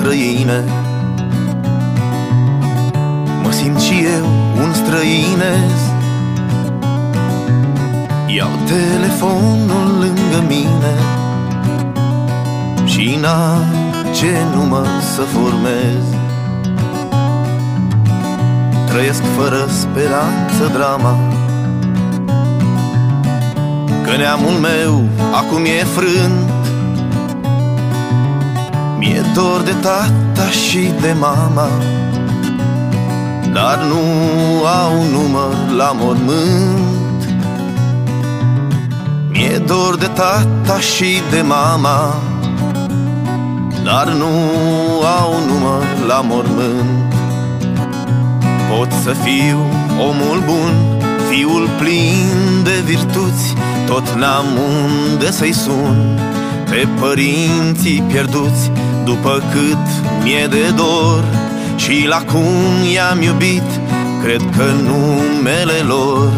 străine. Mă simt și eu un străinez. Iau telefonul lângă mine Și n-am ce număr să formez. Trăiesc fără speranță drama Că neamul meu acum e frânt Mi-e dor de tata și de mama Dar nu au număr la mormânt. Mi-e dor de tata și de mama Dar nu au număr la mormânt. Pot să fiu omul bun, fiul plin de virtuți tot n-am unde să-i sun Pe părinții pierduți După cât mi-e de dor. Și la cum i-am iubit Cred că numele lor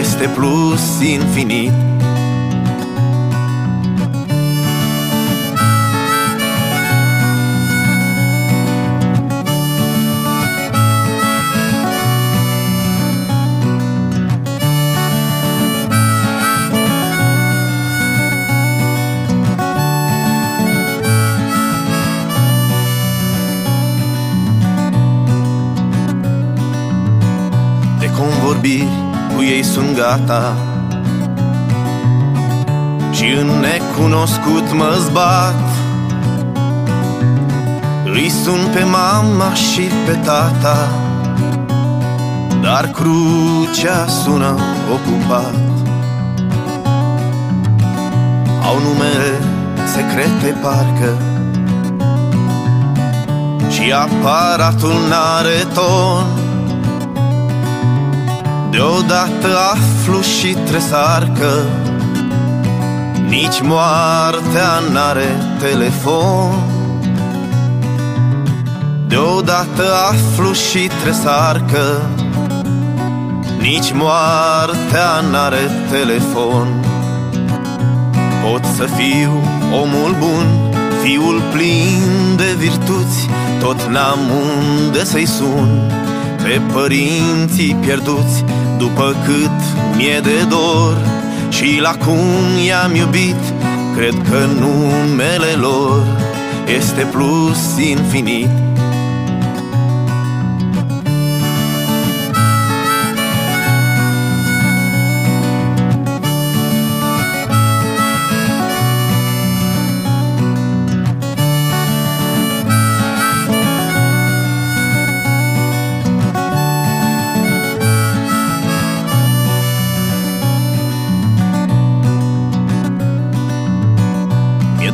Este plus infinit convorbiri cu ei sunt gata. Și în necunoscut mă zbat. Îi sun pe mama și pe tata Dar crucea sună ocupat. Au numere secrete parcă Și aparatul n-are ton Deodată aflu și tresar că Nici moartea n-are telefon. Deodată aflu și tresar că Nici moartea n-are telefon. Pot să fiu omul bun, fiul plin de virtuți Tot n-am unde să-i sun pe părinții pierduți după cât mi-e de dor. Și la cum i-am iubit Cred că numele lor Este plus infinit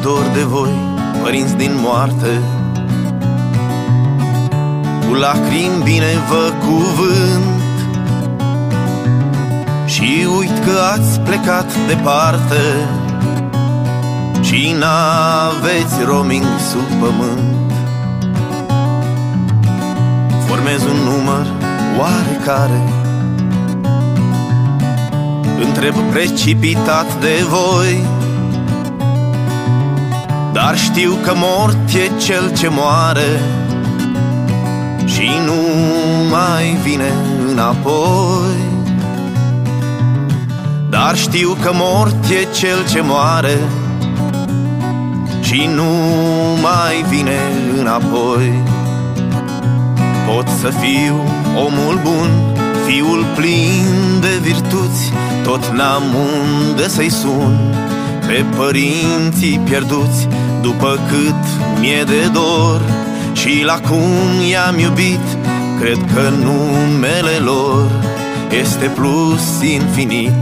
dor de voi, părinți din moarte. Cu lacrimi bine vă cuvânt. Și uit că ați plecat departe. Și n-aveți roaming sub pământ. Formez un număr oarecare. Întreb precipitat de voi dar știu că mort e cel ce moare Și nu mai vine înapoi. Dar știu că mort e cel ce moare Și nu mai vine înapoi. Pot să fiu omul bun, fiul plin de virtuți Tot n-am unde să-i sun pe părinții pierduți după cât mi-e de dor Și la cum i-am iubit Cred că numele lor Este plus infinit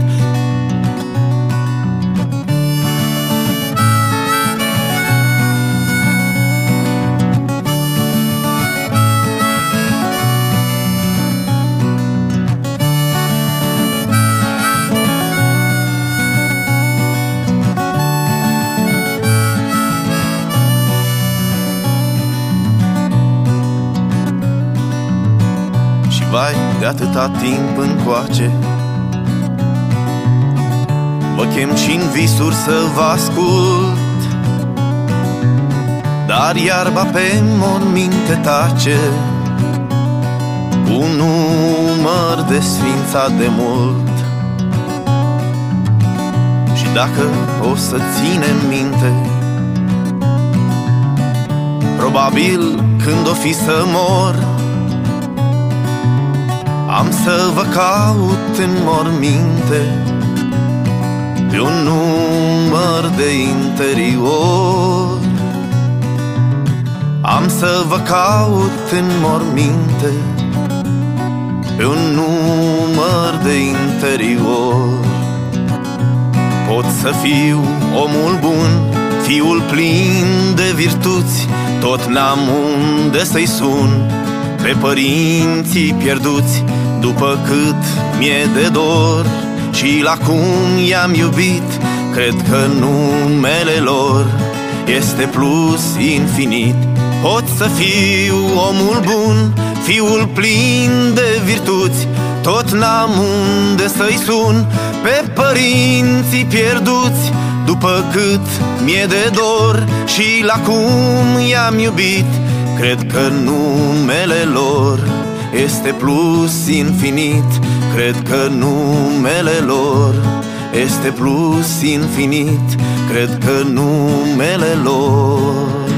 de atâta timp încoace. Vă chem și în visuri să vă ascult Dar iarba pe morminte tace. Un număr de sfința de mult. Și dacă o să ținem minte Probabil când o fi să mor Am să vă caut în morminte Pe un număr de interior. Am să vă caut în morminte Pe un număr de interior. Pot să fiu omul bun Fiul plin de virtuți Tot n-am unde să-i sun Pe părinții pierduți După cât mi-e de dor Și la cum i-am iubit Cred că numele lor Este plus infinit. Pot să fiu omul bun Fiul plin de virtuți Tot n-am unde să-i sun Pe părinții pierduți. După cât mi-e de dor și la cum i-am iubit Cred că numele lor este plus infinit Cred că numele lor este plus infinit Cred că numele lor